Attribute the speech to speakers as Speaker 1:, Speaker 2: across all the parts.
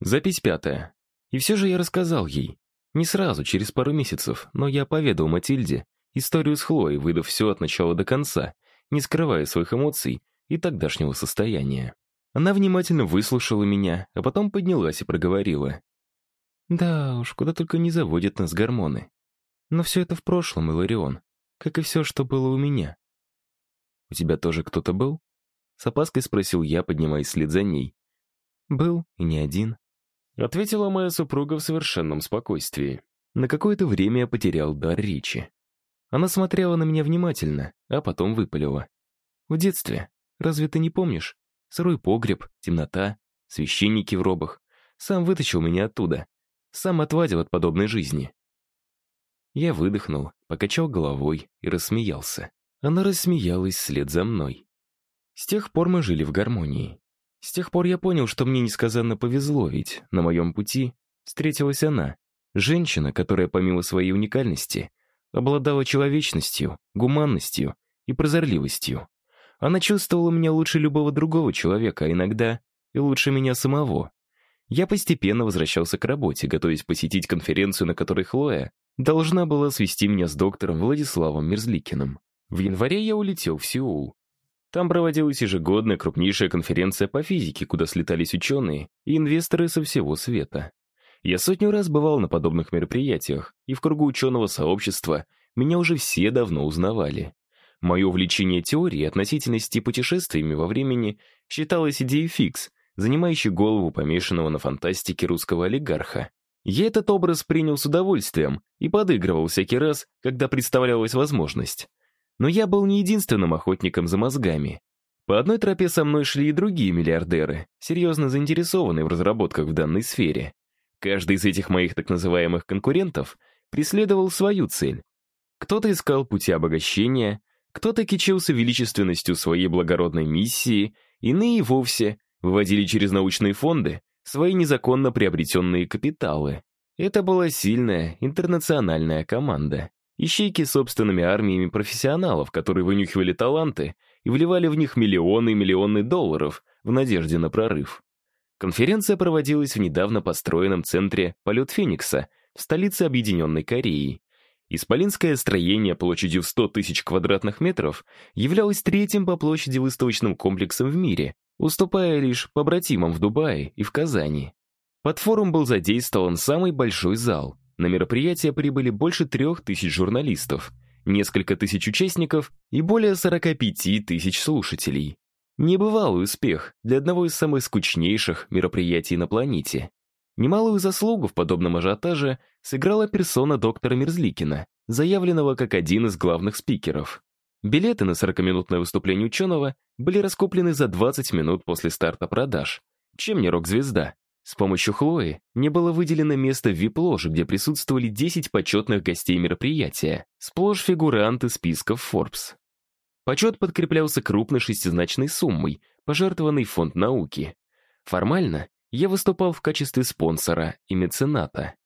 Speaker 1: Запись пятая. И все же я рассказал ей. Не сразу, через пару месяцев, но я поведал Матильде историю с Хлоей, выдав все от начала до конца, не скрывая своих эмоций и тогдашнего состояния. Она внимательно выслушала меня, а потом поднялась и проговорила. «Да уж, куда только не заводят нас гормоны. Но все это в прошлом, Иларион, как и все, что было у меня». «У тебя тоже кто-то был?» С опаской спросил я, поднимаясь вслед за ней. «Был, и не один», — ответила моя супруга в совершенном спокойствии. На какое-то время я потерял дар речи. Она смотрела на меня внимательно, а потом выпалила. «В детстве. Разве ты не помнишь? Сырой погреб, темнота, священники в робах. Сам вытащил меня оттуда. Сам отвадил от подобной жизни». Я выдохнул, покачал головой и рассмеялся. Она рассмеялась вслед за мной. С тех пор мы жили в гармонии. С тех пор я понял, что мне несказанно повезло, ведь на моем пути встретилась она, женщина, которая помимо своей уникальности обладала человечностью, гуманностью и прозорливостью. Она чувствовала меня лучше любого другого человека, а иногда и лучше меня самого. Я постепенно возвращался к работе, готовясь посетить конференцию, на которой Хлоя должна была свести меня с доктором Владиславом Мерзликиным. В январе я улетел в Сеул. Там проводилась ежегодная крупнейшая конференция по физике, куда слетались ученые и инвесторы со всего света. Я сотню раз бывал на подобных мероприятиях, и в кругу ученого сообщества меня уже все давно узнавали. Мое увлечение теорией относительности путешествиями во времени считалось идеей фикс, занимающей голову помешанного на фантастике русского олигарха. Я этот образ принял с удовольствием и подыгрывал всякий раз, когда представлялась возможность. Но я был не единственным охотником за мозгами. По одной тропе со мной шли и другие миллиардеры, серьезно заинтересованные в разработках в данной сфере. Каждый из этих моих так называемых конкурентов преследовал свою цель. Кто-то искал пути обогащения, кто-то кичился величественностью своей благородной миссии, иные вовсе выводили через научные фонды свои незаконно приобретенные капиталы. Это была сильная интернациональная команда. Ищейки собственными армиями профессионалов, которые вынюхивали таланты и вливали в них миллионы и миллионы долларов в надежде на прорыв. Конференция проводилась в недавно построенном центре «Полет Феникса» в столице Объединенной Кореи. Исполинское строение площадью в 100 тысяч квадратных метров являлось третьим по площади выставочным комплексом в мире, уступая лишь побратимам в Дубае и в Казани. Под форум был задействован самый большой зал, на мероприятие прибыли больше трех тысяч журналистов, несколько тысяч участников и более 45 тысяч слушателей. Небывалый успех для одного из самых скучнейших мероприятий на планете. Немалую заслугу в подобном ажиотаже сыграла персона доктора Мерзликина, заявленного как один из главных спикеров. Билеты на 40-минутное выступление ученого были раскуплены за 20 минут после старта продаж. Чем не рок-звезда? С помощью Хлои мне было выделено место в вип-ложе, где присутствовали 10 почетных гостей мероприятия, сплошь фигуранты списков Forbes. Почет подкреплялся крупной шестизначной суммой, пожертвованной в фонд науки. Формально я выступал в качестве спонсора и мецената.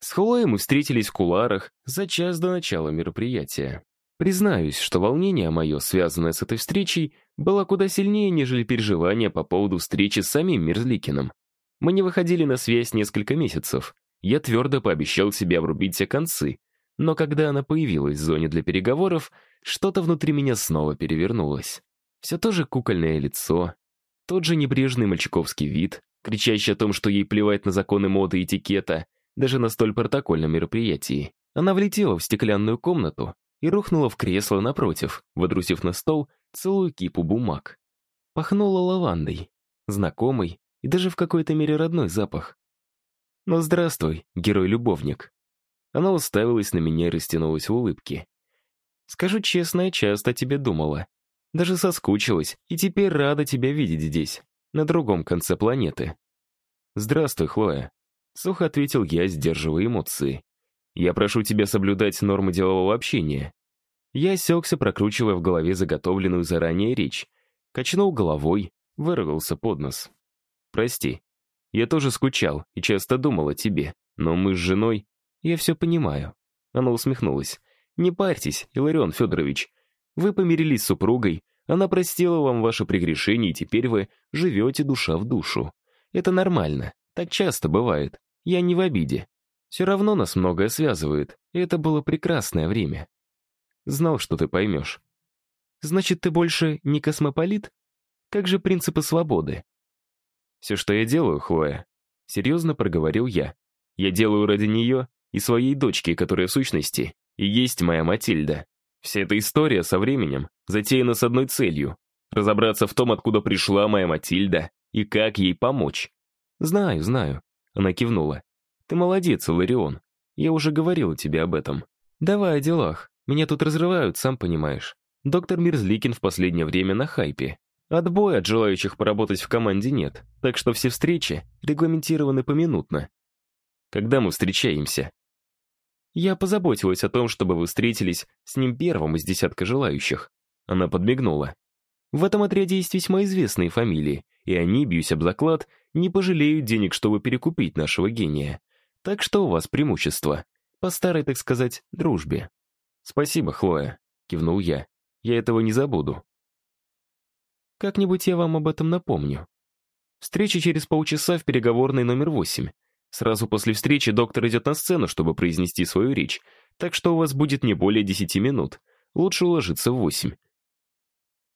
Speaker 1: С Хлоей мы встретились в куларах за час до начала мероприятия. Признаюсь, что волнение мое, связанное с этой встречей, было куда сильнее, нежели переживания по поводу встречи с самим Мерзликиным. Мы не выходили на связь несколько месяцев. Я твердо пообещал себе обрубить все концы. Но когда она появилась в зоне для переговоров, что-то внутри меня снова перевернулось. Все то же кукольное лицо, тот же небрежный мальчиковский вид, кричащий о том, что ей плевать на законы моды и этикета, даже на столь протокольном мероприятии. Она влетела в стеклянную комнату и рухнула в кресло напротив, водрусив на стол целую кипу бумаг. Пахнула лавандой, знакомый, и даже в какой-то мере родной запах. «Ну, здравствуй, герой-любовник». Она уставилась на меня и растянулась в улыбке. «Скажу честно, я часто о тебе думала. Даже соскучилась, и теперь рада тебя видеть здесь, на другом конце планеты». «Здравствуй, Хлоя», — сухо ответил я, сдерживая эмоции. «Я прошу тебя соблюдать нормы делового общения». Я осекся, прокручивая в голове заготовленную заранее речь. Качнул головой, выругался под нос. Прости. Я тоже скучал и часто думал о тебе, но мы с женой... Я все понимаю. Она усмехнулась. Не парьтесь, Иларион Федорович. Вы помирились с супругой, она простила вам ваше прегрешение, и теперь вы живете душа в душу. Это нормально, Так часто бывает. Я не в обиде. Все равно нас многое связывает, и это было прекрасное время. Знал, что ты поймешь. Значит, ты больше не космополит? Как же принципы свободы? Все, что я делаю, Хлоя, серьезно проговорил я. Я делаю ради нее и своей дочки, которая в сущности и есть моя Матильда. Вся эта история со временем затеяна с одной целью — разобраться в том, откуда пришла моя Матильда и как ей помочь. «Знаю, знаю», — она кивнула. «Ты молодец, Ларион. Я уже говорила тебе об этом. Давай о делах. Меня тут разрывают, сам понимаешь. Доктор Мирзликин в последнее время на хайпе. Отбоя от желающих поработать в команде нет, так что все встречи регламентированы поминутно. Когда мы встречаемся? Я позаботилась о том, чтобы вы встретились с ним первым из десятка желающих. Она подмигнула. В этом отряде есть весьма известные фамилии, и они, бьюсь об заклад, не пожалеют денег, чтобы перекупить нашего гения. Так что у вас преимущество. По старой, так сказать, дружбе. «Спасибо, Хлоя», — кивнул я. «Я этого не забуду». «Как-нибудь я вам об этом напомню. Встреча через полчаса в переговорной номер восемь. Сразу после встречи доктор идет на сцену, чтобы произнести свою речь, так что у вас будет не более десяти минут. Лучше уложиться в восемь.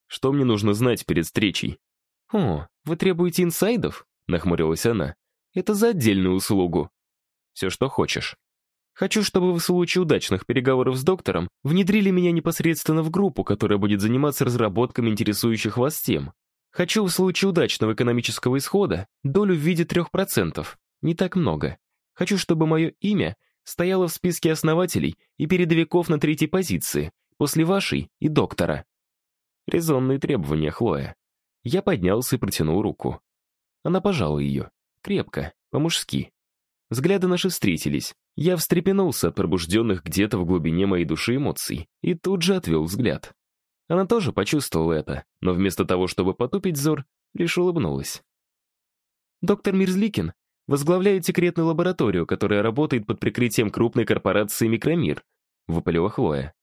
Speaker 1: Что мне нужно знать перед встречей? «О, вы требуете инсайдов?» — нахмурилась она. «Это за отдельную услугу». «Все, что хочешь». «Хочу, чтобы вы в случае удачных переговоров с доктором внедрили меня непосредственно в группу, которая будет заниматься разработками интересующих вас тем. Хочу в случае удачного экономического исхода долю в виде трех процентов не так много. Хочу, чтобы мое имя стояло в списке основателей и передовиков на третьей позиции, после вашей и доктора. Резонные требования, Хлоя. Я поднялся и протянул руку. Она пожала ее. Крепко, по-мужски. Взгляды наши встретились. Я встрепенулся от пробужденных где-то в глубине моей души эмоций и тут же отвел взгляд. Она тоже почувствовала это, но вместо того, чтобы потупить взор, лишь улыбнулась. «Доктор Мирзликин возглавляет секретную лабораторию, которая работает под прикрытием крупной корпорации «Микромир», — выпалила Хлоя.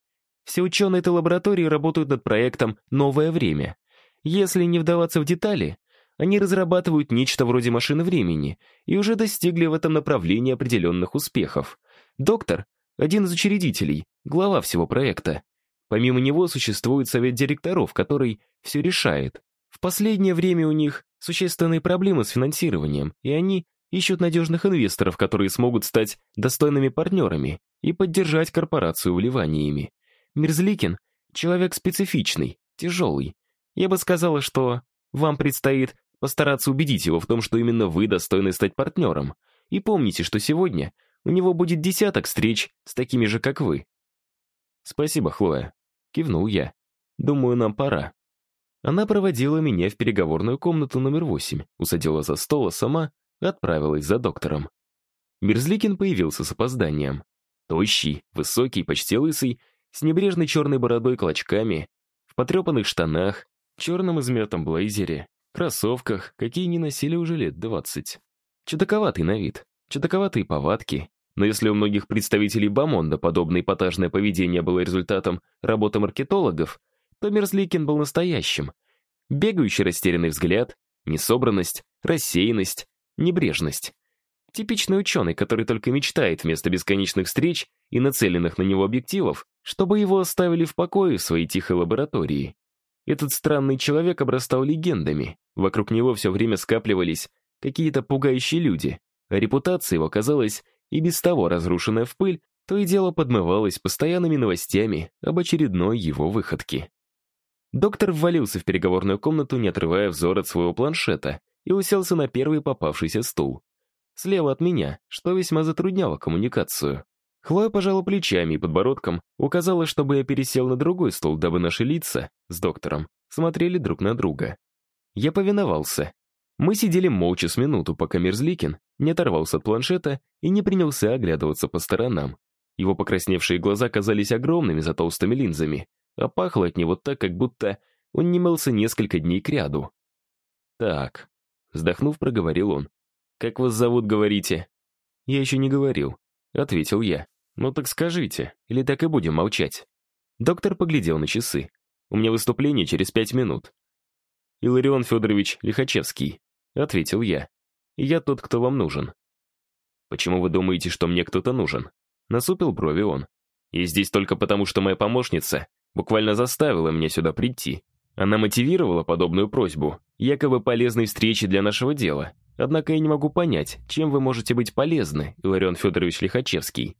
Speaker 1: Все ученые этой лаборатории работают над проектом «Новое время». Если не вдаваться в детали, они разрабатывают нечто вроде машины времени и уже достигли в этом направлении определенных успехов. Доктор — один из учредителей, глава всего проекта. Помимо него существует совет директоров, который все решает. В последнее время у них существенные проблемы с финансированием, и они ищут надежных инвесторов, которые смогут стать достойными партнерами и поддержать корпорацию вливаниями. Мирзликин — человек специфичный, тяжелый. Я бы сказала, что вам предстоит постараться убедить его в том, что именно вы достойны стать партнером. И помните, что сегодня у него будет десяток встреч с такими же, как вы. «Спасибо, Хлоя», — кивнул я. «Думаю, нам пора». Она проводила меня в переговорную комнату номер восемь, усадила за стол, а сама отправилась за доктором. Мерзликин появился с опозданием. Тощий, высокий, почти лысый, с небрежной черной бородой клочками, в потрепанных штанах, черном измятом блейзере, кроссовках, какие не носили уже лет двадцать. Чудаковатый на вид, чудаковатые повадки, но если у многих представителей Бамонда подобное эпатажное поведение было результатом работы маркетологов, то Мерзликин был настоящим. Бегающий растерянный взгляд, несобранность, рассеянность, Небрежность. Типичный ученый, который только мечтает вместо бесконечных встреч и нацеленных на него объективов, чтобы его оставили в покое в своей тихой лаборатории. Этот странный человек обрастал легендами. Вокруг него все время скапливались какие-то пугающие люди, а репутация его казалась и без того разрушенная в пыль, то и дело подмывалось постоянными новостями об очередной его выходке. Доктор ввалился в переговорную комнату, не отрывая взор от своего планшета, и уселся на первый попавшийся стул. Слева от меня, что весьма затрудняло коммуникацию. Хлоя пожала плечами и подбородком, указала, чтобы я пересел на другой стул, дабы наши лица с доктором смотрели друг на друга. Я повиновался. Мы сидели молча с минуту, пока Мерзликин не оторвался от планшета и не принялся оглядываться по сторонам. Его покрасневшие глаза казались огромными за толстыми линзами, а пахло от него так, как будто он не мылся несколько дней кряду. Так, Вздохнув, проговорил он. «Как вас зовут, говорите?» «Я еще не говорил», — ответил я. «Ну так скажите, или так и будем молчать?» Доктор поглядел на часы. «У меня выступление через пять минут». «Иларион Федорович Лихачевский», — ответил я. и я тот, кто вам нужен». «Почему вы думаете, что мне кто-то нужен?» Насупил брови он. «Я здесь только потому, что моя помощница буквально заставила меня сюда прийти. Она мотивировала подобную просьбу, якобы полезной встречи для нашего дела. Однако я не могу понять, чем вы можете быть полезны, Иларион Федорович Лихачевский.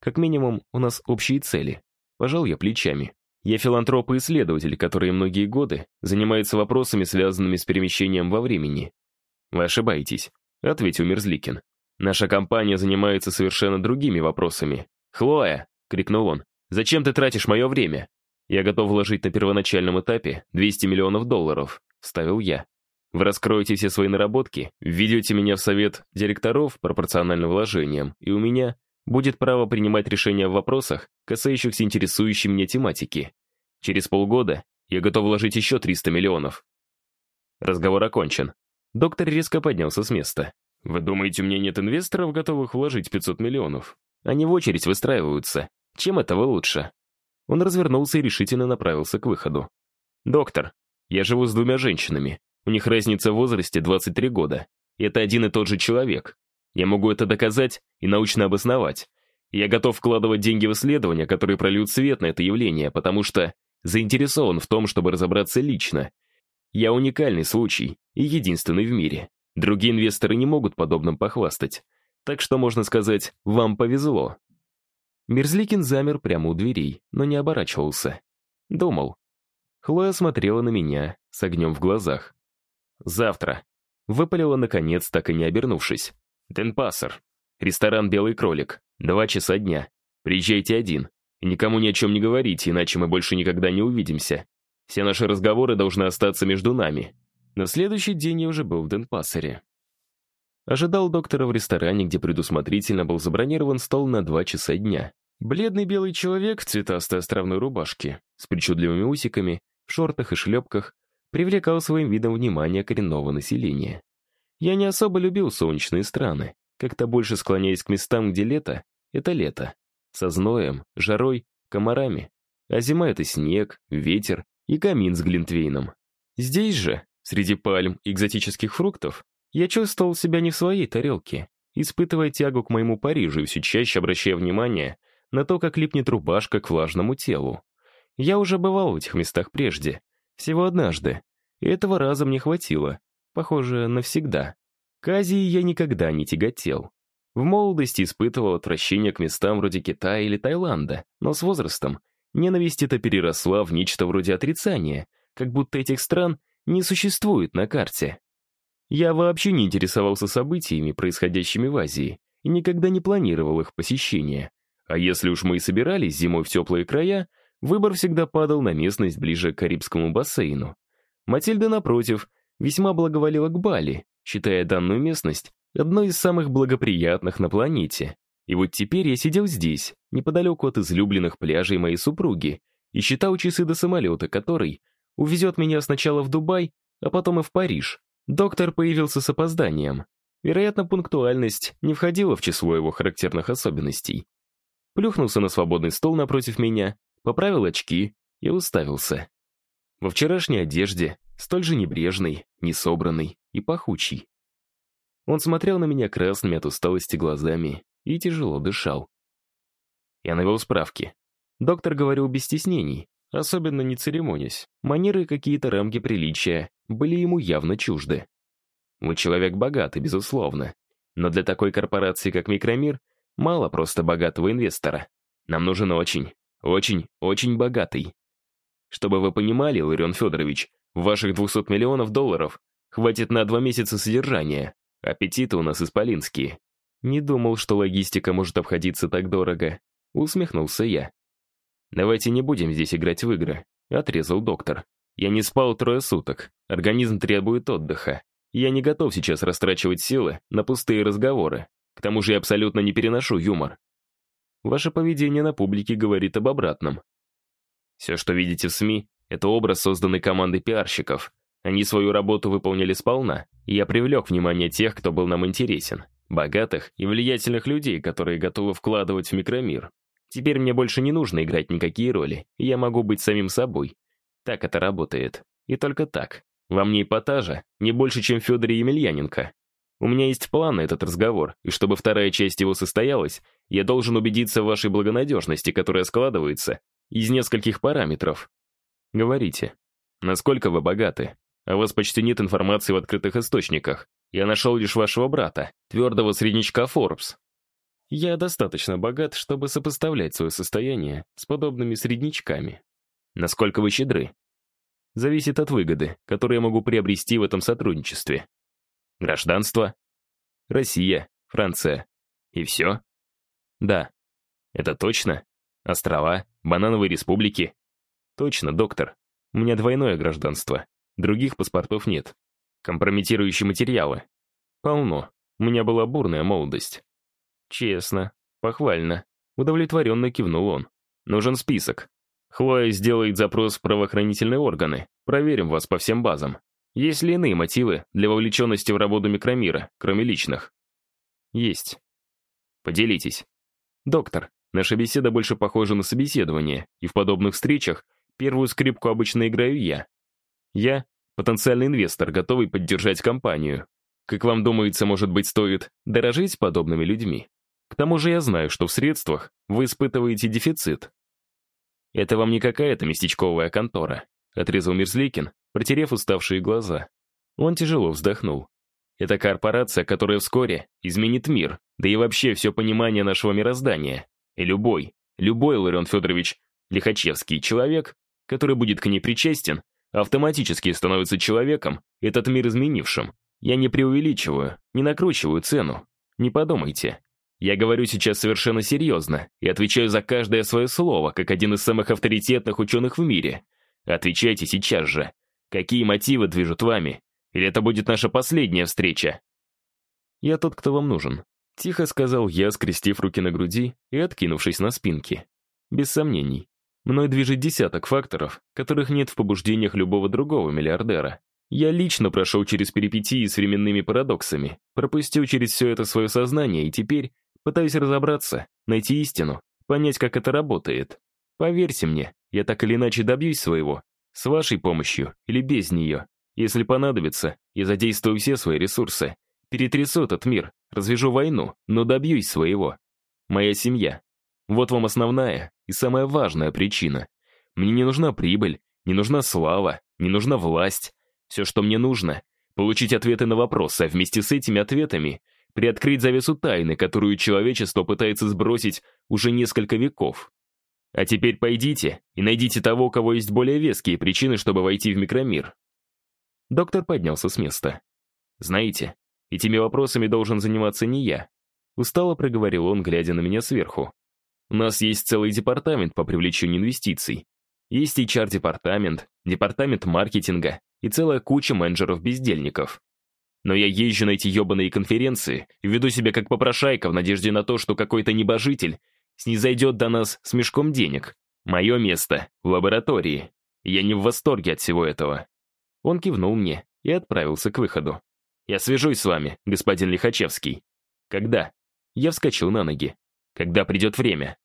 Speaker 1: Как минимум, у нас общие цели. Пожал я плечами. Я филантроп и исследователь, который многие годы занимается вопросами, связанными с перемещением во времени. Вы ошибаетесь, ответил Мерзликин. Наша компания занимается совершенно другими вопросами. «Хлоя!» — крикнул он. «Зачем ты тратишь мое время? Я готов вложить на первоначальном этапе 200 миллионов долларов», — ставил я. «Вы раскроете все свои наработки, введете меня в совет директоров пропорционально вложениям, и у меня будет право принимать решения в вопросах, касающихся интересующей меня тематики. Через полгода я готов вложить еще 300 миллионов». Разговор окончен. Доктор резко поднялся с места. «Вы думаете, у меня нет инвесторов, готовых вложить 500 миллионов? Они в очередь выстраиваются. Чем этого лучше?» Он развернулся и решительно направился к выходу. «Доктор, я живу с двумя женщинами. У них разница в возрасте 23 года. И это один и тот же человек. Я могу это доказать и научно обосновать. Я готов вкладывать деньги в исследования, которые прольют свет на это явление, потому что заинтересован в том, чтобы разобраться лично. Я уникальный случай и единственный в мире. Другие инвесторы не могут подобным похвастать. Так что, можно сказать, вам повезло. Мерзликин замер прямо у дверей, но не оборачивался. Думал. Хлоя смотрела на меня с огнем в глазах. «Завтра», — выпалила наконец, так и не обернувшись. «Денпассер. Ресторан «Белый кролик». Два часа дня. Приезжайте один. И никому ни о чем не говорите, иначе мы больше никогда не увидимся. Все наши разговоры должны остаться между нами». На следующий день я уже был в Денпассере. Ожидал доктора в ресторане, где предусмотрительно был забронирован стол на два часа дня. Бледный белый человек в цветастой островной рубашке, с причудливыми усиками, в шортах и шлепках, привлекал своим видом внимание коренного населения. Я не особо любил солнечные страны, как-то больше склоняясь к местам, где лето — это лето. Со зноем, жарой, комарами. А зима — это снег, ветер и камин с глинтвейном. Здесь же, среди пальм и экзотических фруктов, я чувствовал себя не в своей тарелке, испытывая тягу к моему Парижу и все чаще обращая внимание на то, как липнет рубашка к влажному телу. Я уже бывал в этих местах прежде, всего однажды, и этого раза мне хватило, похоже, навсегда. К Азии я никогда не тяготел. В молодости испытывал отвращение к местам вроде Китая или Таиланда, но с возрастом ненависть эта переросла в нечто вроде отрицания, как будто этих стран не существует на карте. Я вообще не интересовался событиями, происходящими в Азии, и никогда не планировал их посещения. А если уж мы и собирались зимой в теплые края, выбор всегда падал на местность ближе к Карибскому бассейну. Матильда, напротив, весьма благоволила к Бали, считая данную местность одной из самых благоприятных на планете. И вот теперь я сидел здесь, неподалеку от излюбленных пляжей моей супруги, и считал часы до самолета, который увезет меня сначала в Дубай, а потом и в Париж. Доктор появился с опозданием. Вероятно, пунктуальность не входила в число его характерных особенностей. Плюхнулся на свободный стол напротив меня, поправил очки и уставился. Во вчерашней одежде, столь же небрежный, несобранный и пахучий. Он смотрел на меня красными от усталости глазами и тяжело дышал. Я навел справки. Доктор говорил без стеснений, особенно не церемонясь. Манеры какие-то рамки приличия были ему явно чужды. Вы человек богатый, безусловно. Но для такой корпорации, как Микромир, мало просто богатого инвестора. Нам нужен очень, очень, очень богатый. Чтобы вы понимали, Ларион Федорович, ваших 200 миллионов долларов хватит на два месяца содержания. Аппетиты у нас исполинские. Не думал, что логистика может обходиться так дорого. Усмехнулся я. «Давайте не будем здесь играть в игры», — отрезал доктор. «Я не спал трое суток. Организм требует отдыха. Я не готов сейчас растрачивать силы на пустые разговоры. К тому же я абсолютно не переношу юмор. Ваше поведение на публике говорит об обратном. Все, что видите в СМИ, это образ, созданный командой пиарщиков. Они свою работу выполнили сполна, и я привлек внимание тех, кто был нам интересен. Богатых и влиятельных людей, которые готовы вкладывать в микромир. Теперь мне больше не нужно играть никакие роли, я могу быть самим собой. Так это работает. И только так. Во мне эпатажа не больше, чем Федоре Емельяненко. У меня есть план на этот разговор, и чтобы вторая часть его состоялась, я должен убедиться в вашей благонадежности, которая складывается из нескольких параметров. Говорите, насколько вы богаты? О вас почти нет информации в открытых источниках. Я нашел лишь вашего брата, твердого среднячка Forbes. Я достаточно богат, чтобы сопоставлять свое состояние с подобными среднячками. Насколько вы щедры? Зависит от выгоды, которую я могу приобрести в этом сотрудничестве. Гражданство? Россия, Франция. И все? Да. Это точно? Острова, банановые республики? Точно, доктор. У меня двойное гражданство. Других паспортов нет. Компрометирующие материалы. Полно. У меня была бурная молодость. Честно. Похвально. Удовлетворенно кивнул он. Нужен список. Хлоя сделает запрос в правоохранительные органы. Проверим вас по всем базам. Есть ли иные мотивы для вовлеченности в работу микромира, кроме личных? Есть. Поделитесь. Доктор, наша беседа больше похожа на собеседование, и в подобных встречах первую скрипку обычно играю я. Я — потенциальный инвестор, готовый поддержать компанию. Как вам думается, может быть, стоит дорожить подобными людьми? К тому же я знаю, что в средствах вы испытываете дефицит. Это вам не какая-то местечковая контора, отрезал Мерзликин, протерев уставшие глаза. Он тяжело вздохнул. Это корпорация, которая вскоре изменит мир, да и вообще все понимание нашего мироздания. И любой, любой, Ларион Федорович, Лихачевский человек, который будет к ней причастен, автоматически становится человеком, этот мир изменившим. Я не преувеличиваю, не накручиваю цену. Не подумайте. Я говорю сейчас совершенно серьезно и отвечаю за каждое свое слово, как один из самых авторитетных ученых в мире. Отвечайте сейчас же. Какие мотивы движут вами? Или это будет наша последняя встреча? Я тот, кто вам нужен. Тихо сказал я, скрестив руки на груди и откинувшись на спинки. Без сомнений. Мной движет десяток факторов, которых нет в побуждениях любого другого миллиардера. Я лично прошел через перипетии с временными парадоксами, пропустил через все это свое сознание и теперь пытаюсь разобраться, найти истину, понять, как это работает. Поверьте мне, я так или иначе добьюсь своего, с вашей помощью или без нее. Если понадобится, я задействую все свои ресурсы, перетрясу этот мир, развяжу войну, но добьюсь своего. Моя семья, вот вам основная и самая важная причина. Мне не нужна прибыль, не нужна слава, не нужна власть. Все, что мне нужно — получить ответы на вопросы, а вместе с этими ответами приоткрыть завесу тайны, которую человечество пытается сбросить уже несколько веков. А теперь пойдите и найдите того, кого есть более веские причины, чтобы войти в микромир. Доктор поднялся с места. Знаете, этими вопросами должен заниматься не я. Устало проговорил он, глядя на меня сверху. У нас есть целый департамент по привлечению инвестиций. Есть HR-департамент, департамент маркетинга и целая куча менеджеров-бездельников. Но я езжу на эти ебаные конференции и веду себя как попрошайка в надежде на то, что какой-то небожитель снизойдет до нас с мешком денег. Мое место в лаборатории. Я не в восторге от всего этого. Он кивнул мне и отправился к выходу. «Я свяжусь с вами, господин Лихачевский». «Когда?» Я вскочил на ноги. «Когда придет время».